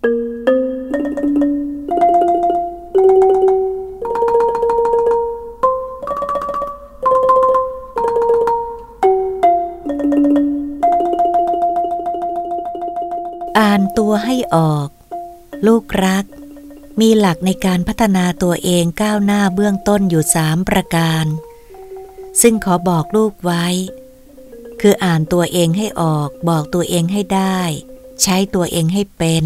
อ่านตัวให้ออก ลูกรัก มีหลักในการพัฒนาตัวเองก้าวหน้าเบื้องต้นอยู่สามประการ ซึ่งขอบอกลูกไว้ คืออ่านตัวเองให้ออก บอกตัวเองให้ได้ ใช้ตัวเองให้เป็น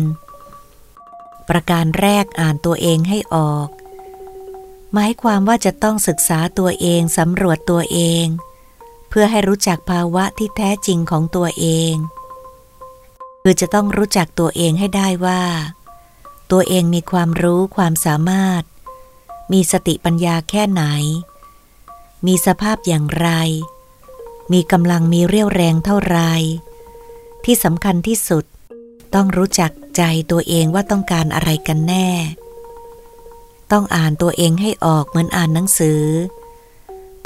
ประการแรกอ่านตัวเองให้ออก หมายความว่าจะต้องศึกษาตัวเองสำรวจตัวเอง เพื่อให้รู้จักภาวะที่แท้จริงของตัวเอง คือจะต้องรู้จักตัวเองให้ได้ว่า ตัวเองมีความรู้ความสามารถ มีสติปัญญาแค่ไหน มีสภาพอย่างไร มีกำลังมีเรี่ยวแรงเท่าไร ที่สำคัญที่สุด ต้องรู้จักใจตัวเองว่าต้องการอะไรกันแน่ ต้องอ่านตัวเองให้ออกเหมือนอ่านหนังสือ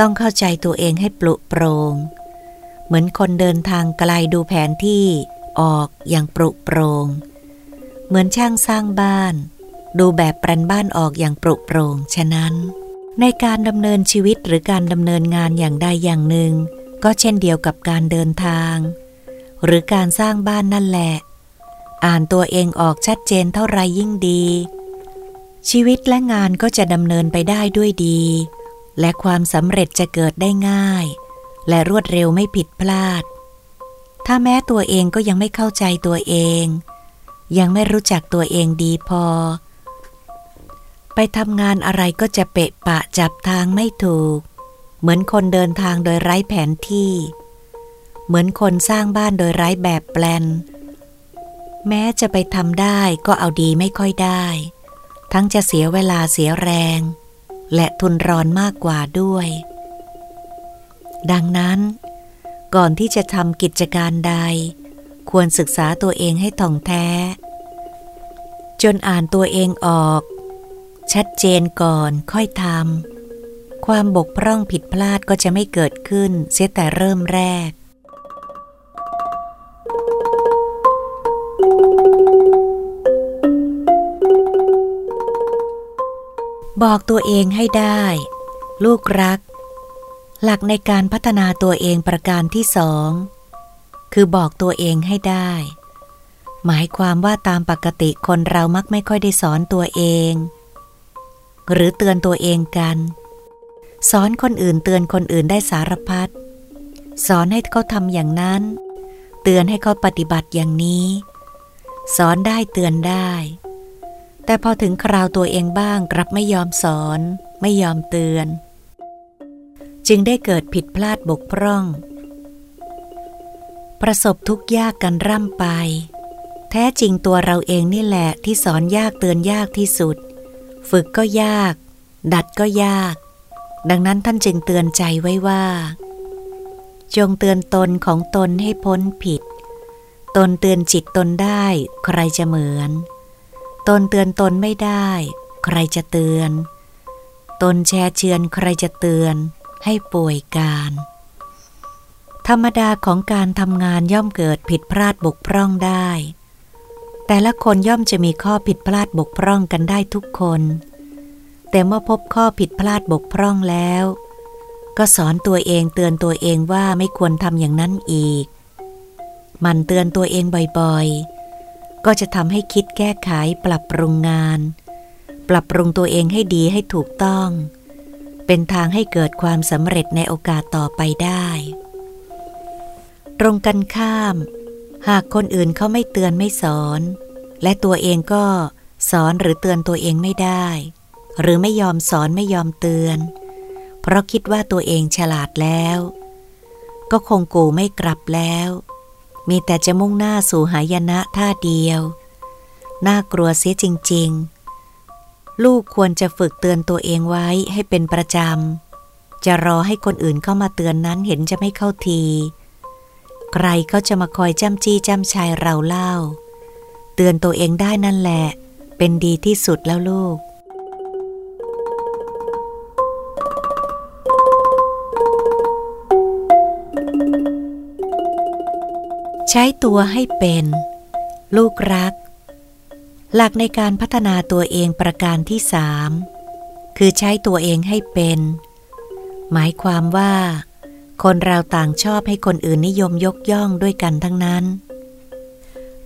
ต้องเข้าใจตัวเองให้ปลุกโปรง เหมือนคนเดินทางไกลดูแผนที่ออกอย่างปรุโปรง เหมือนช่างสร้างบ้าน ดูแบบแปลนบ้านออกอย่างปรุโปรง ฉะนั้น ในการดำเนินชีวิตหรือการดำเนินงานอย่างใดอย่างหนึ่ง ก็เช่นเดียวกับการเดินทาง หรือการสร้างบ้านนั่นแหละ อ่านตัวเองออกชัดเจนเท่าไรยิ่งดี ชีวิตและงานก็จะดำเนินไปได้ด้วยดี และความสำเร็จจะเกิดได้ง่าย และรวดเร็วไม่ผิดพลาด ถ้าแม้ตัวเองก็ยังไม่เข้าใจตัวเอง ยังไม่รู้จักตัวเองดีพอ ไปทำงานอะไรก็จะเปะปะจับทางไม่ถูก เหมือนคนเดินทางโดยไร้แผนที่ เหมือนคนสร้างบ้านโดยไร้แบบแปลน แม้จะไปทำได้ก็เอาดีไม่ค่อยได้ ทั้งจะเสียเวลาเสียแรง และทุนรอนมากกว่าด้วย ดังนั้น ก่อนที่จะทำกิจการใด ควรศึกษาตัวเองให้ท่องแท้ จนอ่านตัวเองออก ชัดเจนก่อนค่อยทำความบกพร่องผิดพลาดก็จะไม่เกิดขึ้นเสียแต่เริ่มแรก บอกตัวเองให้ได้ ลูกรัก หลักในการพัฒนาตัวเองประการที่สอง คือบอกตัวเองให้ได้ หมายความว่าตามปกติคนเรามักไม่ค่อยได้สอนตัวเอง หรือเตือนตัวเองกัน สอนคนอื่นเตือนคนอื่นได้สารพัดสอนให้เขาทำอย่างนั้น เตือนให้เขาปฏิบัติอย่างนี้ สอนได้เตือนได้ แต่พอถึงคราวตัวเองบ้างกลับไม่ยอมสอน ไม่ยอมเตือน จึงได้เกิดผิดพลาดบกพร่อง ประสบทุกยากกันร่ำไป แท้จริงตัวเราเองนี่แหละที่สอนยากเตือนยากที่สุด ฝึกก็ยาก ดัดก็ยาก ดังนั้นท่านจึงเตือนใจไว้ว่า จงเตือนตนของตนให้พ้นผิด ตนเตือนจิตตนได้ใครจะเหมือน ตนเตือนตนไม่ได้ ใครจะเตือน ตนแชร์เชือนใครจะเตือน ให้ป่วยการ ธรรมดาของการทำงานย่อมเกิดผิดพลาดบกพร่องได้ แต่ละคนย่อมจะมีข้อผิดพลาดบกพร่องกันได้ทุกคน แต่เมื่อพบข้อผิดพลาดบกพร่องแล้ว ก็สอนตัวเองเตือนตัวเองว่าไม่ควรทำอย่างนั้นอีก มันเตือนตัวเองบ่อยๆ ก็จะทำให้คิดแก้ไขปรับปรุงงาน ปรับปรุงตัวเองให้ดีให้ถูกต้อง เป็นทางให้เกิดความสำเร็จในโอกาสต่อไปได้ ตรงกันข้าม หากคนอื่นเขาไม่เตือนไม่สอน และตัวเองก็สอนหรือเตือนตัวเองไม่ได้ หรือไม่ยอมสอนไม่ยอมเตือน เพราะคิดว่าตัวเองฉลาดแล้ว ก็คงกูไม่กลับแล้ว มีแต่จะมุ่งหน้าสู่หายนะท่าเดียว น่ากลัวเสียจริง ๆ ลูกควรจะฝึกเตือนตัวเองไว้ให้เป็นประจำ จะรอให้คนอื่นเข้ามาเตือนนั้นเห็นจะไม่เข้าที ใครเขาจะมาคอยจ้ำจี้จ้ำชายเราเล่า เตือนตัวเองได้นั่นแหละ เป็นดีที่สุดแล้วลูก ใช้ตัวให้เป็น ลูกรัก หลักในการพัฒนาตัวเองประการที่สามคือใช้ตัวเองให้เป็น หมายความว่า คนเราต่างชอบให้คนอื่นนิยมยกย่องด้วยกันทั้งนั้น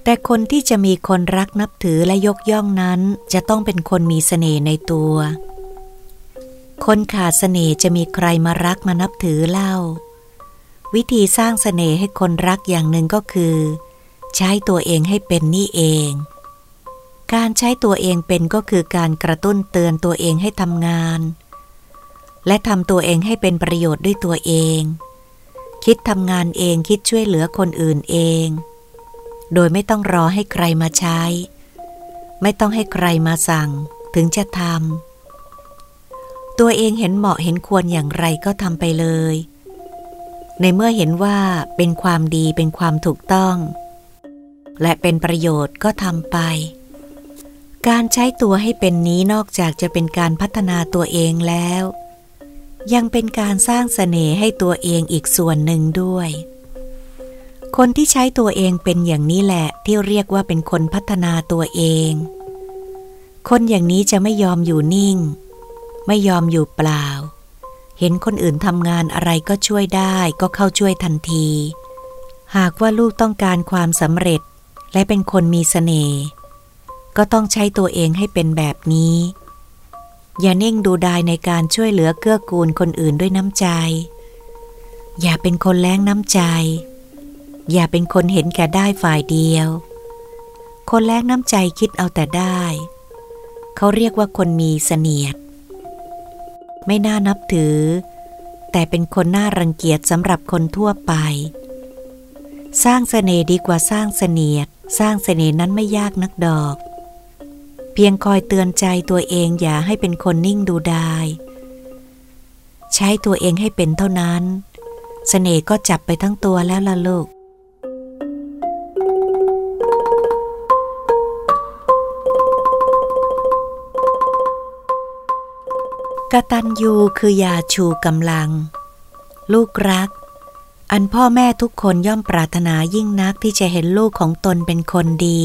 แต่คนที่จะมีคนรักนับถือและยกย่องนั้น จะต้องเป็นคนมีเสน่ห์ในตัว คนขาดเสน่ห์จะมีใครมารักมานับถือเล่า วิธีสร้างเสน่ห์ให้คนรักอย่างหนึ่งก็คือ ใช้ตัวเองให้เป็นนี่เอง การใช้ตัวเองเป็นก็คือการกระตุ้นเตือนตัวเองให้ทำงาน และทำตัวเองให้เป็นประโยชน์ด้วยตัวเอง คิดทำงานเองคิดช่วยเหลือคนอื่นเอง โดยไม่ต้องรอให้ใครมาใช้ ไม่ต้องให้ใครมาสั่งถึงจะทำตัวเองเห็นเหมาะเห็นควรอย่างไรก็ทำไปเลย ในเมื่อเห็นว่าเป็นความดีเป็นความถูกต้อง และเป็นประโยชน์ก็ทำไป การใช้ตัวให้เป็นนี้นอกจากจะเป็นการพัฒนาตัวเองแล้ว ยังเป็นการสร้างสเสน่ห์ให้ตัวเองอีกส่วนหนึ่งด้วย คนที่ใช้ตัวเองเป็นอย่างนี้แหละที่เรียกว่าเป็นคนพัฒนาตัวเอง คนอย่างนี้จะไม่ยอมอยู่นิ่ง ไม่ยอมอยู่เปล่า เห็นคนอื่นทำงานอะไรก็ช่วยได้ก็เข้าช่วยทันที หากว่าลูกต้องการความสำเร็จและเป็นคนมีสเสน่ห์ก็ต้องใช้ตัวเองให้เป็นแบบนี้ อย่าเนิ่งดูดายในการช่วยเหลือเกื้อกูลคนอื่นด้วยน้ำใจ อย่าเป็นคนแล้งน้ำใจ อย่าเป็นคนเห็นแก่ได้ฝ่ายเดียว คนแล้งน้ำใจคิดเอาแต่ได้ เขาเรียกว่าคนมีเสนียด ไม่น่านับถือ แต่เป็นคนน่ารังเกียจสำหรับคนทั่วไป สร้างเสน่ห์ดีกว่าสร้างเสนียด สร้างเสน่ห์นั้นไม่ยากนักดอก เพียงคอยเตือนใจตัวเองอย่าให้เป็นคนนิ่งดูดายใช้ตัวเองให้เป็นเท่านั้น เสน่ห์ก็จับไปทั้งตัวแล้วล่ะลูก กตัญญูคือยาชูกำลัง ลูกรัก อันพ่อแม่ทุกคนย่อมปรารถนายิ่งนักที่จะเห็นลูกของตนเป็นคนดี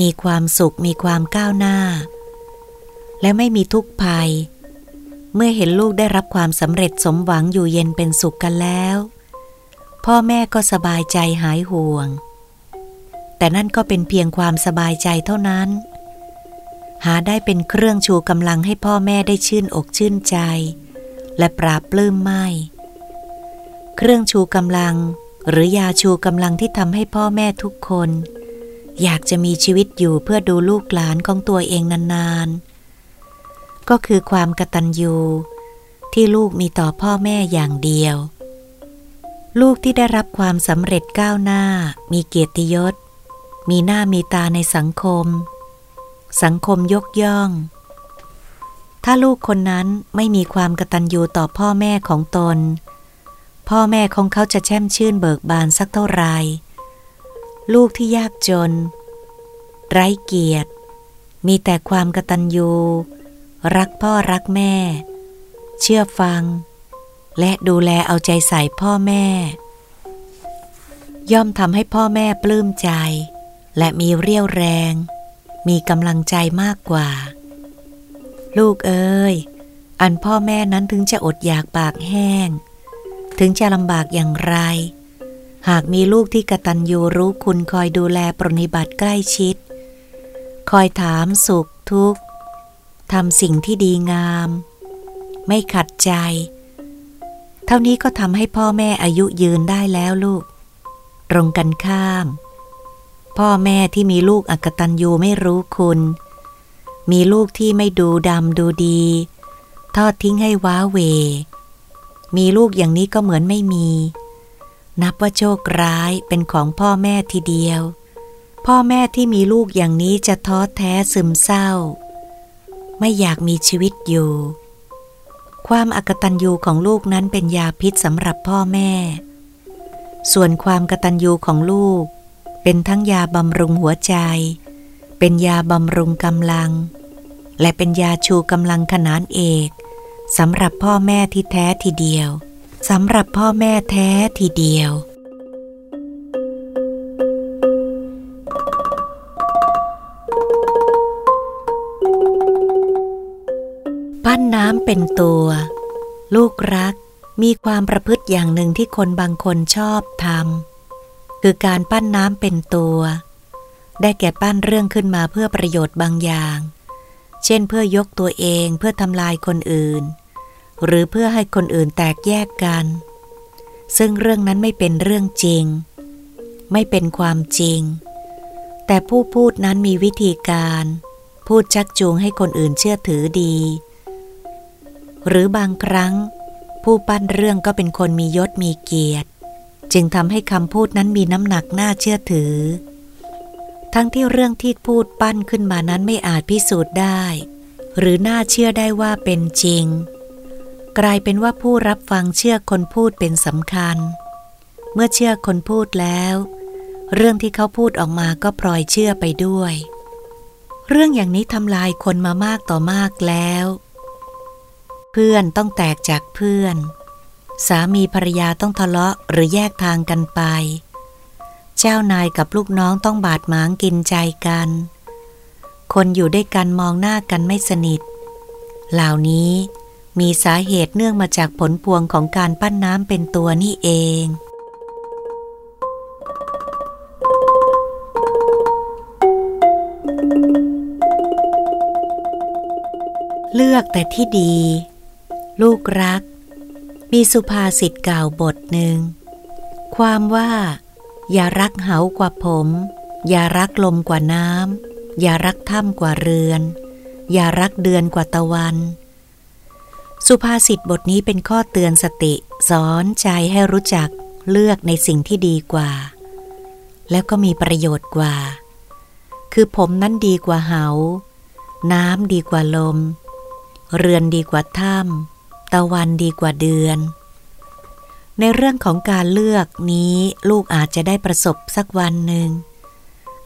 มีความสุขมีความก้าวหน้า และไม่มีทุกภัย เมื่อเห็นลูกได้รับความสำเร็จสมหวังอยู่เย็นเป็นสุขกันแล้ว พ่อแม่ก็สบายใจหายห่วง แต่นั่นก็เป็นเพียงความสบายใจเท่านั้น หาได้เป็นเครื่องชูกำลังให้พ่อแม่ได้ชื่นอกชื่นใจ และปราบปลื้มไม่ เครื่องชูกำลัง หรือยาชูกำลังที่ทำให้พ่อแม่ทุกคน อยากจะมีชีวิตอยู่เพื่อดูลูกหลานของตัวเองนานๆ ก็คือความกตัญญูที่ลูกมีต่อพ่อแม่อย่างเดียว ลูกที่ได้รับความสำเร็จก้าวหน้า มีเกียรติยศ มีหน้ามีตาในสังคม สังคมยกย่อง ถ้าลูกคนนั้นไม่มีความกตัญญูต่อพ่อแม่ของตน พ่อแม่ของเขาจะแช่มชื่นเบิกบานสักเท่าไร ลูกที่ยากจน ไร้เกียรติ มีแต่ความกตัญญู รักพ่อรักแม่ เชื่อฟัง และดูแลเอาใจใส่พ่อแม่ ย่อมทำให้พ่อแม่ปลื้มใจและมีเรี่ยวแรง มีกำลังใจมากกว่า ลูกเอ้ย อันพ่อแม่นั้นถึงจะอดอยากปากแห้ง ถึงจะลำบากอย่างไร หากมีลูกที่กระตันยูรู้คุณคอยดูแลปรนิบัติใกล้ชิด คอยถามสุขทุกข์ทำสิ่งที่ดีงาม ไม่ขัดใจ เท่านี้ก็ทำให้พ่อแม่อายุยืนได้แล้วลูก ตรงกันข้าม พ่อแม่ที่มีลูกอักตันยูไม่รู้คุณ มีลูกที่ไม่ดูดำดูดี ทอดทิ้งให้ว้าเว มีลูกอย่างนี้ก็เหมือนไม่มี นับว่าโชคร้ายเป็นของพ่อแม่ทีเดียว พ่อแม่ที่มีลูกอย่างนี้จะท้อแท้ซึมเศร้า ไม่อยากมีชีวิตอยู่ ความอกตัญญูของลูกนั้นเป็นยาพิษสำหรับพ่อแม่ ส่วนความกตัญญูของลูก เป็นทั้งยาบำรุงหัวใจ เป็นยาบำรุงกำลัง และเป็นยาชูกำลังขนานเอกสำหรับพ่อแม่ที่แท้ทีเดียวสำหรับพ่อแม่แท้ทีเดียว ปั้นน้ำเป็นตัว ลูกรักมีความประพฤติอย่างหนึ่งที่คนบางคนชอบทำ คือการปั้นน้ำเป็นตัว ได้แก่ปั้นเรื่องขึ้นมาเพื่อประโยชน์บางอย่าง เช่นเพื่อยกตัวเองเพื่อทำลายคนอื่น หรือเพื่อให้คนอื่นแตกแยกกัน ซึ่งเรื่องนั้นไม่เป็นเรื่องจริง ไม่เป็นความจริง แต่ผู้พูดนั้นมีวิธีการ พูดชักจูงให้คนอื่นเชื่อถือดี หรือบางครั้ง ผู้ปั้นเรื่องก็เป็นคนมียศมีเกียรติ จึงทำให้คำพูดนั้นมีน้ำหนักน่าเชื่อถือ ทั้งที่เรื่องที่พูดปั้นขึ้นมานั้นไม่อาจพิสูจน์ได้ หรือน่าเชื่อได้ว่าเป็นจริง กลายเป็นว่าผู้รับฟังเชื่อคนพูดเป็นสำคัญ เมื่อเชื่อคนพูดแล้ว เรื่องที่เขาพูดออกมาก็ปล่อยเชื่อไปด้วย เรื่องอย่างนี้ทำลายคนมามากต่อมากแล้ว เพื่อนต้องแตกจากเพื่อน สามีภรรยาต้องทะเลาะหรือแยกทางกันไป เจ้านายกับลูกน้องต้องบาดหมางกินใจกัน คนอยู่ด้วยกันมองหน้ากันไม่สนิท เหล่านี้มีสาเหตุเนื่องมาจากผลพวงของการปั้นน้ำเป็นตัวนี่เอง เลือกแต่ที่ดี ลูกรัก มีสุภาษิตกล่าวบทหนึ่ง ความว่า อย่ารักเหากว่าผม อย่ารักลมกว่าน้ำอย่ารักถ้ำกว่าเรือน อย่ารักเดือนกว่าตะวัน สุภาษิตบทนี้เป็นข้อเตือนสติสอนใจให้รู้จักเลือกในสิ่งที่ดีกว่า แล้วก็มีประโยชน์กว่า คือผมนั้นดีกว่าเหา น้ำดีกว่าลม เรือนดีกว่าถ้ำ ตะวันดีกว่าเดือน ในเรื่องของการเลือกนี้ลูกอาจจะได้ประสบสักวันหนึ่ง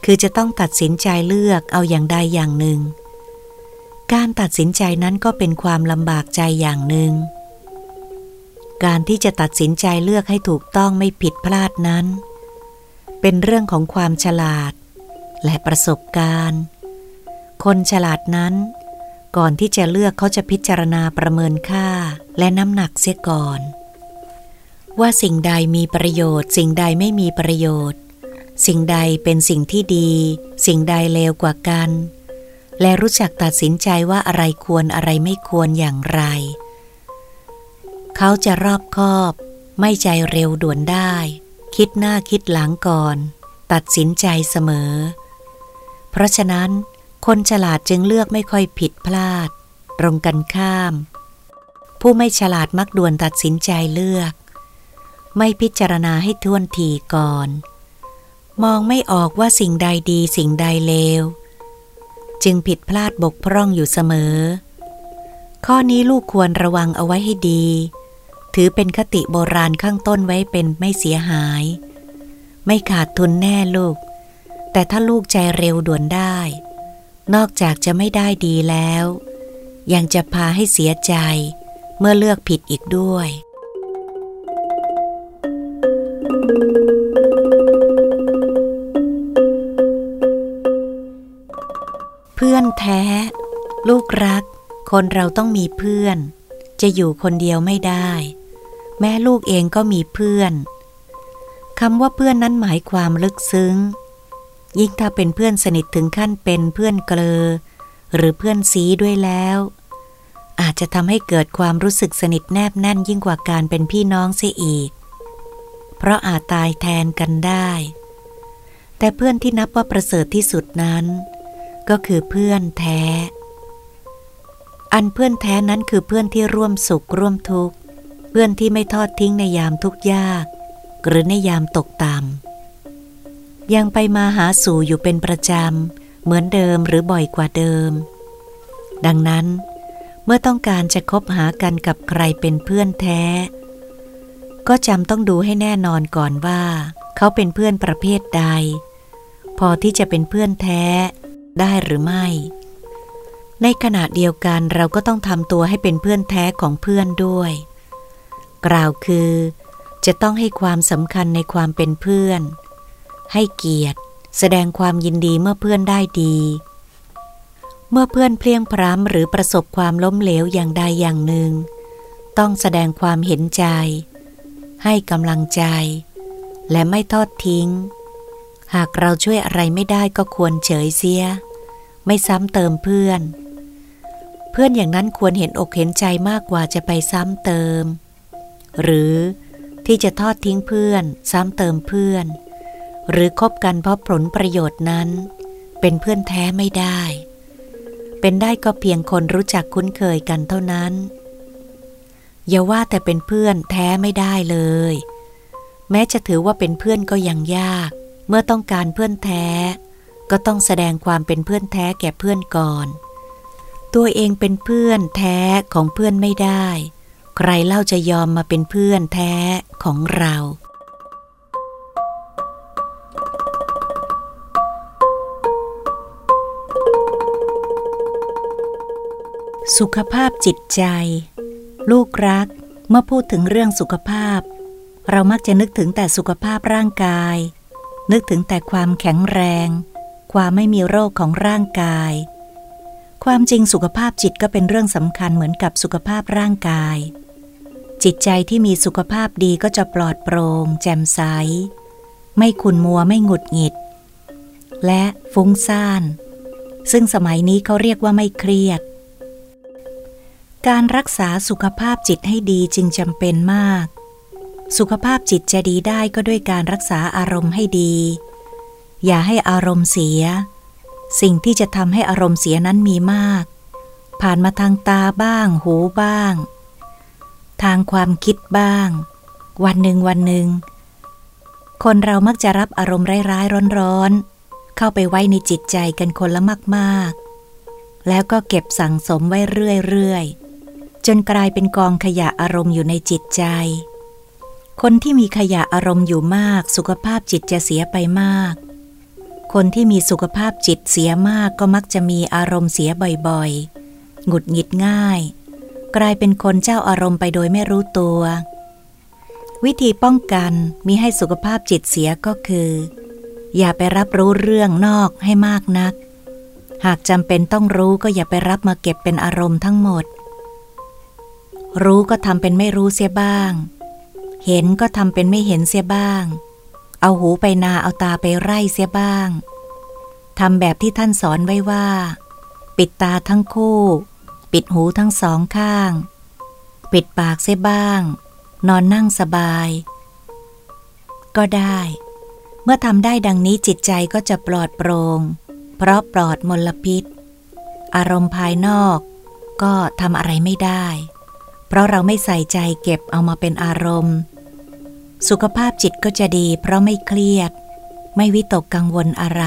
คือจะต้องตัดสินใจเลือกเอาอย่างใดอย่างหนึ่ง การตัดสินใจนั้นก็เป็นความลำบากใจอย่างหนึ่ง การที่จะตัดสินใจเลือกให้ถูกต้องไม่ผิดพลาดนั้น เป็นเรื่องของความฉลาด และประสบการณ์ คนฉลาดนั้น ก่อนที่จะเลือกเขาจะพิจารณาประเมินค่าและน้ำหนักเสียก่อน ว่าสิ่งใดมีประโยชน์ สิ่งใดไม่มีประโยชน์ สิ่งใดเป็นสิ่งที่ดี สิ่งใดเลวกว่ากัน และรู้จักตัดสินใจว่าอะไรควรอะไรไม่ควรอย่างไร เขาจะรอบคอบ ไม่ใจเร็วด่วนได้ คิดหน้าคิดหลังก่อน ตัดสินใจเสมอ เพราะฉะนั้น คนฉลาดจึงเลือกไม่ค่อยผิดพลาด ตรงกันข้าม ผู้ไม่ฉลาดมักด่วนตัดสินใจเลือก ไม่พิจารณาให้ท่วนทีก่อน มองไม่ออกว่าสิ่งใดดีสิ่งใดเลว จึงผิดพลาดบกพร่องอยู่เสมอ ข้อนี้ลูกควรระวังเอาไว้ให้ดี ถือเป็นคติโบราณข้างต้นไว้เป็นไม่เสียหาย ไม่ขาดทุนแน่ลูก แต่ถ้าลูกใจเร็วด่วนได้ นอกจากจะไม่ได้ดีแล้ว ยังจะพาให้เสียใจเมื่อเลือกผิดอีกด้วย เพื่อนแท้ ลูกรัก คนเราต้องมีเพื่อน จะอยู่คนเดียวไม่ได้ แม่ลูกเองก็มีเพื่อนคำว่าเพื่อนนั้นหมายความลึกซึ้ง ยิ่งถ้าเป็นเพื่อนสนิทถึงขั้นเป็นเพื่อนเกลอ หรือเพื่อนซีด้วยแล้ว อาจจะทำให้เกิดความรู้สึกสนิทแนบแน่นยิ่งกว่าการเป็นพี่น้องเสียอีก เพราะอาจตายแทนกันได้ แต่เพื่อนที่นับว่าประเสริฐที่สุดนั้น ก็คือเพื่อนแท้ อันเพื่อนแท้นั้นคือเพื่อนที่ร่วมสุขร่วมทุกข์ เพื่อนที่ไม่ทอดทิ้งในยามทุกข์ยาก หรือในยามตกต่ำ ยังไปมาหาสู่อยู่เป็นประจำ เหมือนเดิมหรือบ่อยกว่าเดิม ดังนั้น เมื่อต้องการจะคบหากันกับใครเป็นเพื่อนแท้ ก็จำต้องดูให้แน่นอนก่อนว่า เขาเป็นเพื่อนประเภทใด พอที่จะเป็นเพื่อนแท้ได้หรือไม่ ในขณะเดียวกันเราก็ต้องทำตัวให้เป็นเพื่อนแท้ของเพื่อนด้วย กล่าวคือ จะต้องให้ความสำคัญในความเป็นเพื่อน ให้เกียรติ แสดงความยินดีเมื่อเพื่อนได้ดี เมื่อเพื่อนเพลียงพร้ำหรือประสบความล้มเหลวอย่างใดอย่างหนึ่ง ต้องแสดงความเห็นใจ ให้กำลังใจ และไม่ทอดทิ้ง หากเราช่วยอะไรไม่ได้ก็ควรเฉยเสีย ไม่ซ้ำเติมเพื่อน เพื่อนอย่างนั้นควรเห็นอกเห็นใจมากกว่าจะไปซ้ำเติม หรือที่จะทอดทิ้งเพื่อน ซ้ำเติมเพื่อน หรือคบกันเพราะผลประโยชน์นั้น เป็นเพื่อนแท้ไม่ได้ เป็นได้ก็เพียงคนรู้จักคุ้นเคยกันเท่านั้น อย่าว่าแต่เป็นเพื่อนแท้ไม่ได้เลย แม้จะถือว่าเป็นเพื่อนก็ยังยาก เมื่อต้องการเพื่อนแท้ ก็ต้องแสดงความเป็นเพื่อนแท้แก่เพื่อนก่อน ตัวเองเป็นเพื่อนแท้ของเพื่อนไม่ได้ ใครเล่าจะยอมมาเป็นเพื่อนแท้ของเรา สุขภาพจิตใจ ลูกรัก เมื่อพูดถึงเรื่องสุขภาพ เรามักจะนึกถึงแต่สุขภาพร่างกาย นึกถึงแต่ความแข็งแรง ความไม่มีโรคของร่างกาย ความจริงสุขภาพจิตก็เป็นเรื่องสำคัญเหมือนกับสุขภาพร่างกาย จิตใจที่มีสุขภาพดีก็จะปลอดโปรง่งแจ่มใส ไม่ขุนมัวไม่หงุดหงิด และฟุ้งซ่าน ซึ่งสมัยนี้เขาเรียกว่าไม่เครียด การรักษาสุขภาพจิตให้ดีจึงจำเป็นมาก สุขภาพจิตจะดีได้ก็ด้วยการรักษาอารมณ์ให้ดี อย่าให้อารมณ์เสีย สิ่งที่จะทำให้อารมณ์เสียนั้นมีมาก ผ่านมาทางตาบ้าง หูบ้าง ทางความคิดบ้าง วันหนึ่งวันหนึ่ง คนเรามักจะรับอารมณ์ร้ายๆร้อนๆ เข้าไปไว้ในจิตใจกันคนละมากๆแล้วก็เก็บสั่งสมไว้เรื่อยๆ จนกลายเป็นกองขยะอารมณ์อยู่ในจิตใจ คนที่มีขยะอารมณ์อยู่มากสุขภาพจิตจะเสียไปมาก คนที่มีสุขภาพจิตเสียมากก็มักจะมีอารมณ์เสียบ่อยๆ หงุดหงิดง่าย กลายเป็นคนเจ้าอารมณ์ไปโดยไม่รู้ตัว วิธีป้องกันมีให้สุขภาพจิตเสียก็คือ อย่าไปรับรู้เรื่องนอกให้มากนัก หากจำเป็นต้องรู้ก็อย่าไปรับมาเก็บเป็นอารมณ์ทั้งหมด รู้ก็ทำเป็นไม่รู้เสียบ้าง เห็นก็ทำเป็นไม่เห็นเสียบ้าง เอาหูไปนาเอาตาไปไร่เสียบ้างทำแบบที่ท่านสอนไว้ว่า ปิดตาทั้งคู่ ปิดหูทั้งสองข้าง ปิดปากเสียบ้าง นอนนั่งสบาย ก็ได้ เมื่อทำได้ดังนี้จิตใจก็จะปลอดโปรง่งเพราะปลอดมลพิษ อารมณ์ภายนอกก็ทำอะไรไม่ได้ เพราะเราไม่ใส่ใจเก็บเอามาเป็นอารมณ์ สุขภาพจิตก็จะดี เพราะไม่เครียด ไม่วิตกกังวลอะไร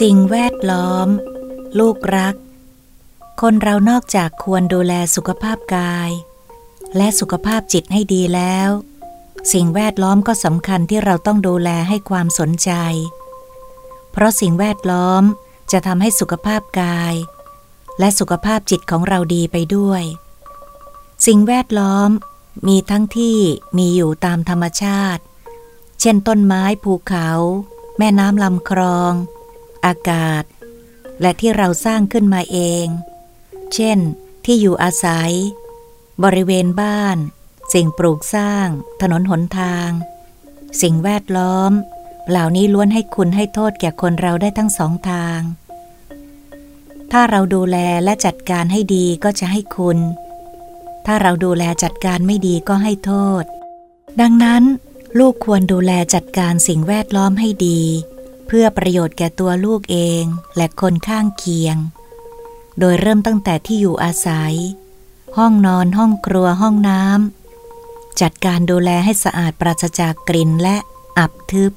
สิ่งแวดล้อม ลูกรัก คนเรานอกจากควรดูแลสุขภาพกาย และสุขภาพจิตให้ดีแล้ว สิ่งแวดล้อมก็สำคัญที่เราต้องดูแลให้ความสนใจ เพราะสิ่งแวดล้อมจะทำให้สุขภาพกาย และสุขภาพจิตของเราดีไปด้วย สิ่งแวดล้อมมีทั้งที่มีอยู่ตามธรรมชาติ เช่นต้นไม้ภูเขา แม่น้ำลำคลอง อากาศ และที่เราสร้างขึ้นมาเอง เช่น ที่อยู่อาศัย บริเวณบ้าน สิ่งปลูกสร้าง ถนนหนทาง สิ่งแวดล้อม เหล่านี้ล้วนให้คุณให้โทษแก่คนเราได้ทั้งสองทาง ถ้าเราดูแลและจัดการให้ดีก็จะให้คุณ ถ้าเราดูแลจัดการไม่ดีก็ให้โทษ ดังนั้น ลูกควรดูแลจัดการสิ่งแวดล้อมให้ดี เพื่อประโยชน์แก่ตัวลูกเองและคนข้างเคียง โดยเริ่มตั้งแต่ที่อยู่อาศัยห้องนอนห้องครัวห้องน้ำ จัดการดูแลให้สะอาดปราศจากกลิ่นและอับทึบ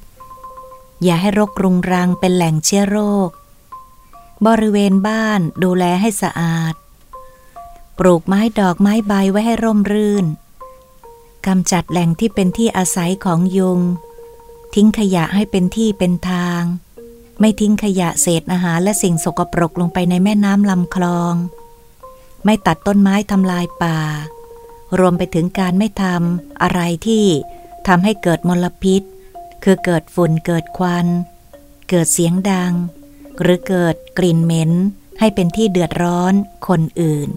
อย่าให้รกรุงรังเป็นแหล่งเชื้อโรค บริเวณบ้านดูแลให้สะอาด ปลูกไม้ดอกไม้ใบไว้ให้ร่มรื่นกำจัดแหล่งที่เป็นที่อาศัยของยุง ทิ้งขยะให้เป็นที่เป็นทาง ไม่ทิ้งขยะเศษอาหารและสิ่งสกปรกลงไปในแม่น้ำลำคลอง ไม่ตัดต้นไม้ทำลายป่า รวมไปถึงการไม่ทำอะไรที่ทำให้เกิดมลพิษ คือเกิดฝุ่นเกิดควัน เกิดเสียงดัง หรือเกิดกลิ่นเหม็น ให้เป็นที่เดือดร้อนคนอื่น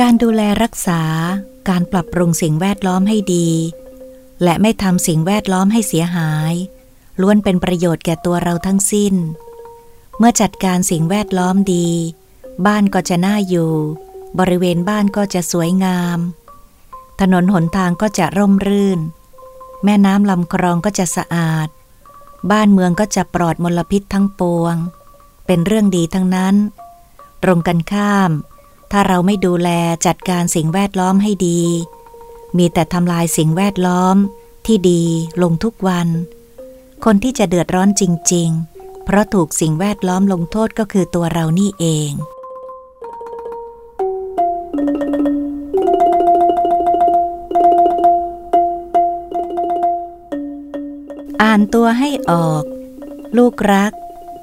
การดูแลรักษาการปรับปรุงสิ่งแวดล้อมให้ดี และไม่ทำสิ่งแวดล้อมให้เสียหาย ล้วนเป็นประโยชน์แก่ตัวเราทั้งสิ้น เมื่อจัดการสิ่งแวดล้อมดี บ้านก็จะน่าอยู่ บริเวณบ้านก็จะสวยงาม ถนนหนทางก็จะร่มรื่น แม่น้ำลำคลองก็จะสะอาด บ้านเมืองก็จะปลอดมลพิษทั้งปวง เป็นเรื่องดีทั้งนั้น ตรงกันข้าม ถ้าเราไม่ดูแลจัดการสิ่งแวดล้อมให้ดี มีแต่ทำลายสิ่งแวดล้อมที่ดีลงทุกวัน คนที่จะเดือดร้อนจริง ๆ เพราะถูกสิ่งแวดล้อมลงโทษก็คือตัวเรานี่เอง อ่านตัวให้ออก ลูกรัก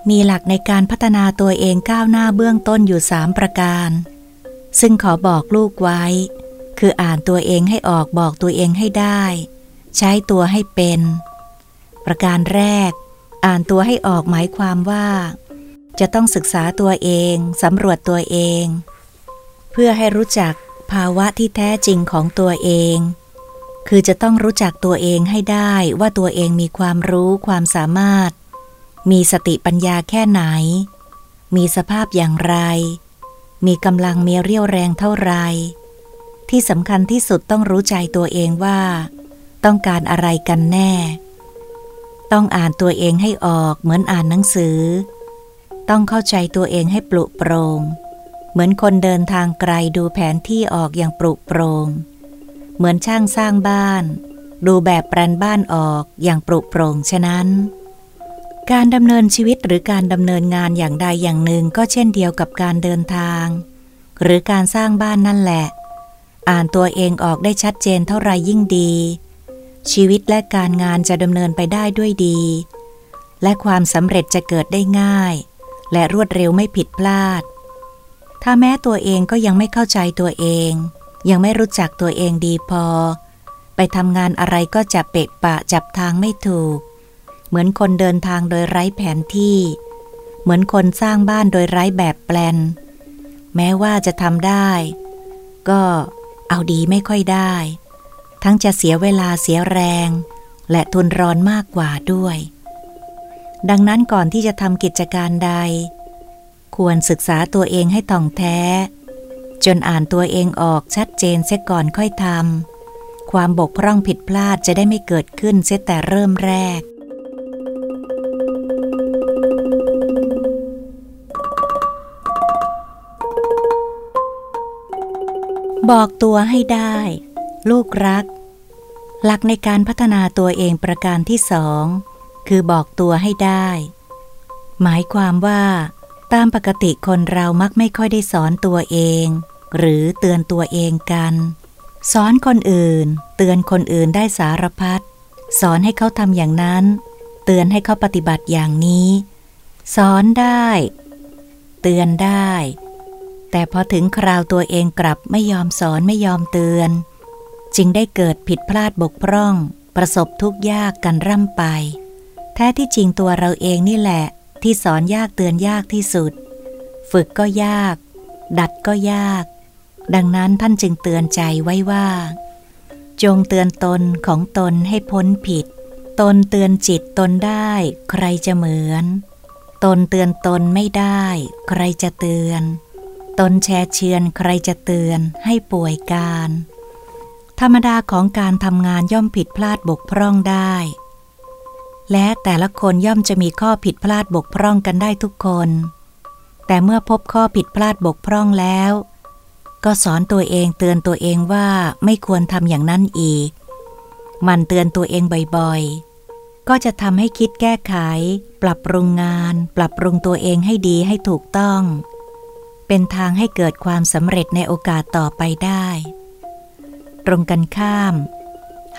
มีหลักในการพัฒนาตัวเองก้าวหน้าเบื้องต้นอยู่สามประการ ซึ่งขอบอกลูกไว้ คืออ่านตัวเองให้ออกบอกตัวเองให้ได้ ใช้ตัวให้เป็น ประการแรก อ่านตัวให้ออกหมายความว่า จะต้องศึกษาตัวเองสำรวจตัวเอง เพื่อให้รู้จักภาวะที่แท้จริงของตัวเอง คือจะต้องรู้จักตัวเองให้ได้ว่าตัวเองมีความรู้ความสามารถ มีสติปัญญาแค่ไหน มีสภาพอย่างไร มีกำลังมีเรี่ยวแรงเท่าไร ที่สำคัญที่สุดต้องรู้ใจตัวเองว่า ต้องการอะไรกันแน่ ต้องอ่านตัวเองให้ออกเหมือนอ่านหนังสือ ต้องเข้าใจตัวเองให้ปลุกโปรง เหมือนคนเดินทางไกลดูแผนที่ออกอย่างปลุโปรง เหมือนช่างสร้างบ้าน ดูแบบแปลนบ้านออกอย่างปลุโปรงฉะนั้น การดำเนินชีวิตหรือการดำเนินงานอย่างใดอย่างหนึ่งก็เช่นเดียวกับการเดินทาง หรือการสร้างบ้านนั่นแหละ อ่านตัวเองออกได้ชัดเจนเท่าไรยิ่งดี ชีวิตและการงานจะดำเนินไปได้ด้วยดี และความสำเร็จจะเกิดได้ง่าย และรวดเร็วไม่ผิดพลาด ถ้าแม้ตัวเองก็ยังไม่เข้าใจตัวเอง ยังไม่รู้จักตัวเองดีพอ ไปทำงานอะไรก็จะเปะปะจับทางไม่ถูก เหมือนคนเดินทางโดยไร้แผนที่ เหมือนคนสร้างบ้านโดยไร้แบบแปลน แม้ว่าจะทำได้ ก็เอาดีไม่ค่อยได้ ทั้งจะเสียเวลาเสียแรง และทุนร้อนมากกว่าด้วย ดังนั้นก่อนที่จะทำกิจการใด ควรศึกษาตัวเองให้ต่องแท้ จนอ่านตัวเองออกชัดเจนเสียก่อนค่อยทำความบกพร่องผิดพลาดจะได้ไม่เกิดขึ้นเสียแต่เริ่มแรก บอกตัวให้ได้ ลูกรัก หลักในการพัฒนาตัวเองประการที่สองคือบอกตัวให้ได้ หมายความว่า ตามปกติคนเรามักไม่ค่อยได้สอนตัวเอง หรือเตือนตัวเองกัน สอนคนอื่น เตือนคนอื่นได้สารพัดสอนให้เขาทำอย่างนั้น เตือนให้เขาปฏิบัติอย่างนี้ สอนได้ เตือนได้ แต่พอถึงคราวตัวเองกลับไม่ยอมสอนไม่ยอมเตือน จึงได้เกิดผิดพลาดบกพร่อง ประสบทุกข์ยากกันร่ำไป แท้ที่จริงตัวเราเองนี่แหละ ที่สอนยากเตือนยากที่สุด ฝึกก็ยาก ดัดก็ยาก ดังนั้นท่านจึงเตือนใจไว้ว่า จงเตือนตนของตนให้พ้นผิด ตนเตือนจิตตนได้ใครจะเหมือน ตนเตือนตนไม่ได้ ใครจะเตือน ตนแชร์เชือนใครจะเตือนให้ป่วยการ ธรรมดาของการทำงานย่อมผิดพลาดบกพร่องได้ และแต่ละคนย่อมจะมีข้อผิดพลาดบกพร่องกันได้ทุกคน แต่เมื่อพบข้อผิดพลาดบกพร่องแล้ว ก็สอนตัวเองเตือนตัวเองว่าไม่ควรทำอย่างนั้นอีก มันเตือนตัวเองบ่อยๆ ก็จะทำให้คิดแก้ไข ปรับปรุงงาน ปรับปรุงตัวเองให้ดีให้ถูกต้อง เป็นทางให้เกิดความสำเร็จในโอกาสต่อไปได้ ตรงกันข้าม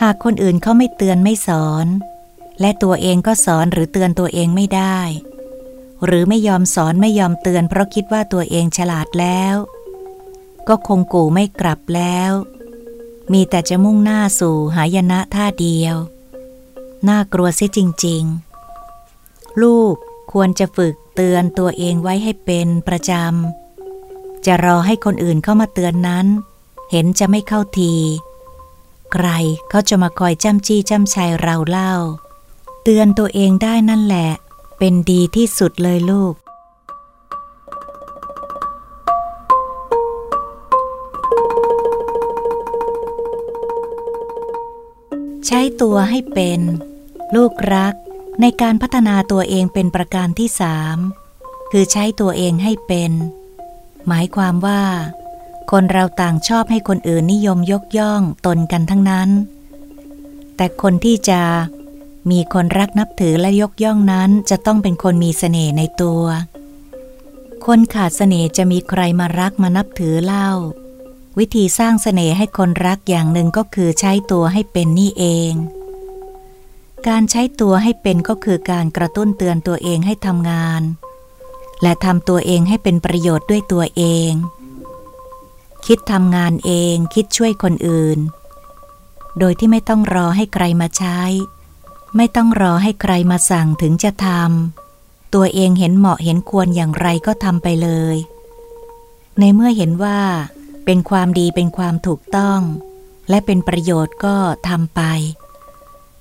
หากคนอื่นเขาไม่เตือนไม่สอน และตัวเองก็สอนหรือเตือนตัวเองไม่ได้ หรือไม่ยอมสอนไม่ยอมเตือน เพราะคิดว่าตัวเองฉลาดแล้ว ก็คงกู่ไม่กลับแล้ว มีแต่จะมุ่งหน้าสู่หายนะท่าเดียว น่ากลัวซิจริง ๆ ลูกควรจะฝึกเตือนตัวเองไว้ให้เป็นประจำ จะรอให้คนอื่นเข้ามาเตือนนั้น เห็นจะไม่เข้าที ใครเขาจะมาคอยจ้ำจี้จ้ำชัยเราเล่า เตือนตัวเองได้นั่นแหละ เป็นดีที่สุดเลยลูก ใช้ตัวให้เป็น ลูกรัก ในการพัฒนาตัวเองเป็นประการที่สามคือใช้ตัวเองให้เป็น หมายความว่า คนเราต่างชอบให้คนอื่นนิยมยกย่องตนกันทั้งนั้น แต่คนที่จะ มีคนรักนับถือและยกย่องนั้นจะต้องเป็นคนมีเสน่ห์ในตัว คนขาดเสน่ห์จะมีใครมารักมานับถือเล่า วิธีสร้างเสน่ห์ให้คนรักอย่างหนึ่งก็คือใช้ตัวให้เป็นนี่เอง การใช้ตัวให้เป็นก็คือการกระตุ้นเตือนตัวเองให้ทำงาน และทำตัวเองให้เป็นประโยชน์ด้วยตัวเอง คิดทำงานเองคิดช่วยคนอื่น โดยที่ไม่ต้องรอให้ใครมาใช้ ไม่ต้องรอให้ใครมาสั่งถึงจะทำตัวเองเห็นเหมาะเห็นควรอย่างไรก็ทำไปเลย ในเมื่อเห็นว่า เป็นความดีเป็นความถูกต้อง และเป็นประโยชน์ก็ทำไป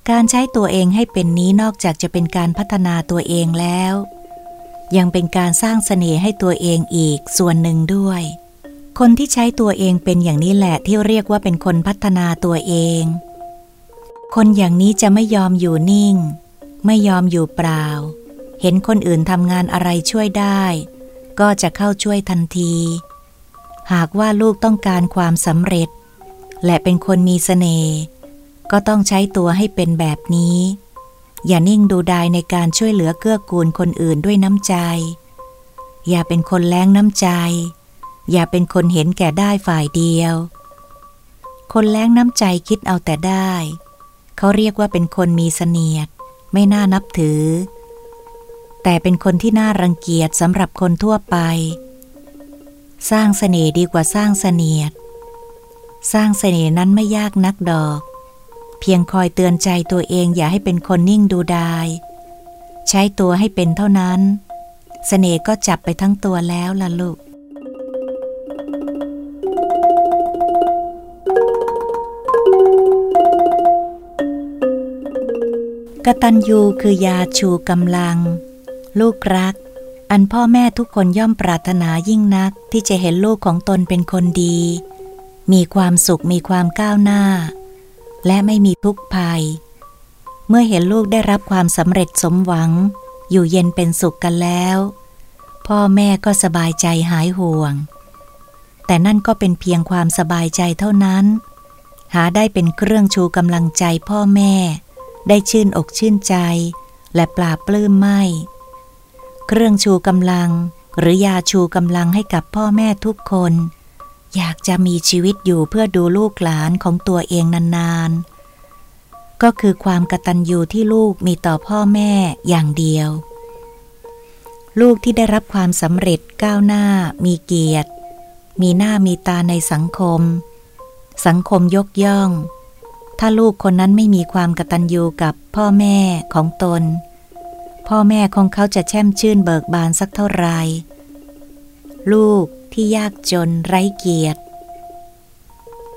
การใช้ตัวเองให้เป็นนี้นอกจากจะเป็นการพัฒนาตัวเองแล้ว ยังเป็นการสร้างเสน่ห์ให้ตัวเองอีกส่วนหนึ่งด้วย คนที่ใช้ตัวเองเป็นอย่างนี้แหละที่เรียกว่าเป็นคนพัฒนาตัวเอง คนอย่างนี้จะไม่ยอมอยู่นิ่ง ไม่ยอมอยู่เปล่า เห็นคนอื่นทำงานอะไรช่วยได้ ก็จะเข้าช่วยทันที หากว่าลูกต้องการความสำเร็จ และเป็นคนมีเสน่ห์ก็ต้องใช้ตัวให้เป็นแบบนี้ อย่านิ่งดูดายในการช่วยเหลือเกื้อกูลคนอื่นด้วยน้ำใจ อย่าเป็นคนแล้งน้ำใจ อย่าเป็นคนเห็นแก่ได้ฝ่ายเดียว คนแล้งน้ำใจคิดเอาแต่ได้ เขาเรียกว่าเป็นคนมีเสนียด ไม่น่านับถือ แต่เป็นคนที่น่ารังเกียจสำหรับคนทั่วไป สร้างเสน่ห์ดีกว่าสร้างเสนียด สร้างเสน่ห์นั้นไม่ยากนักดอก เพียงคอยเตือนใจตัวเองอย่าให้เป็นคนนิ่งดูดาย ใช้ตัวให้เป็นเท่านั้นสเสน่ห์ก็จับไปทั้งตัวแล้วล่ะลูก กตัญญูคือยาชูกำลัง ลูกรัก อันพ่อแม่ทุกคนย่อมปรารถนายิ่งนักที่จะเห็นลูกของตนเป็นคนดี มีความสุขมีความก้าวหน้า และไม่มีทุกข์ภัย เมื่อเห็นลูกได้รับความสำเร็จสมหวัง อยู่เย็นเป็นสุขกันแล้ว พ่อแม่ก็สบายใจหายห่วง แต่นั่นก็เป็นเพียงความสบายใจเท่านั้น หาได้เป็นเครื่องชูกำลังใจพ่อแม่ ได้ชื่นอกชื่นใจ และปลาปลื้มไม่ เครื่องชูกำลัง หรือยาชูกำลังให้กับพ่อแม่ทุกคน อยากจะมีชีวิตอยู่เพื่อดูลูกหลานของตัวเองนานๆ ก็คือความกตัญญูที่ลูกมีต่อพ่อแม่อย่างเดียว ลูกที่ได้รับความสำเร็จก้าวหน้า มีเกียรติ มีหน้ามีตาในสังคม สังคมยกย่อง ถ้าลูกคนนั้นไม่มีความกตัญญูกับพ่อแม่ของตน พ่อแม่ของเขาจะแช่มชื่นเบิกบานสักเท่าไหร่ลูกที่ยากจนไร้เกียรติ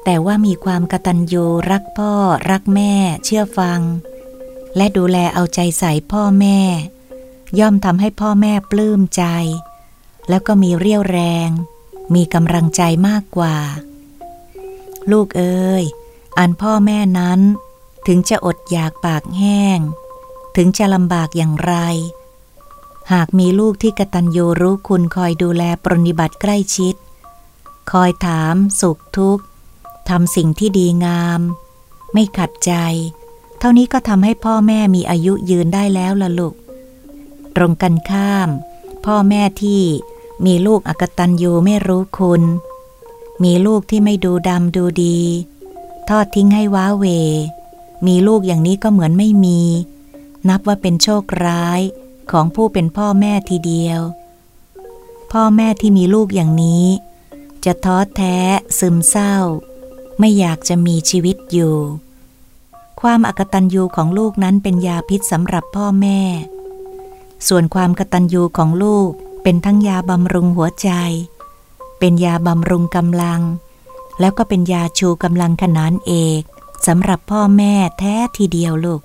แต่ว่ามีความกตัญญูรักพ่อ รักแม่ เชื่อฟัง และดูแลเอาใจใส่พ่อแม่ ย่อมทำให้พ่อแม่ปลื้มใจ แล้วก็มีเรี่ยวแรง มีกำลังใจมากกว่า ลูกเอ้ย อันพ่อแม่นั้น ถึงจะอดอยากปากแห้ง ถึงจะลำบากอย่างไร หากมีลูกที่กตัญญูรู้คุณคอยดูแลปรนิบัติใกล้ชิด คอยถามสุขทุกข์ทำสิ่งที่ดีงาม ไม่ขัดใจ เท่านี้ก็ทำให้พ่อแม่มีอายุยืนได้แล้วละลูก ตรงกันข้าม พ่อแม่ที่มีลูกอกตัญญูไม่รู้คุณ มีลูกที่ไม่ดูดำดูดี ทอดทิ้งให้ว้าเว มีลูกอย่างนี้ก็เหมือนไม่มี นับว่าเป็นโชคร้ายของผู้เป็นพ่อแม่ทีเดียว พ่อแม่ที่มีลูกอย่างนี้ จะท้อแท้ซึมเศร้า ไม่อยากจะมีชีวิตอยู่ ความอากตัญญูของลูกนั้นเป็นยาพิษสำหรับพ่อแม่ ส่วนความกตัญญูของลูกเป็นทั้งยาบำรุงหัวใจ เป็นยาบำรุงกำลัง แล้วก็เป็นยาชูกำลังขนานเอกสำหรับพ่อแม่แท้ทีเดียวลูก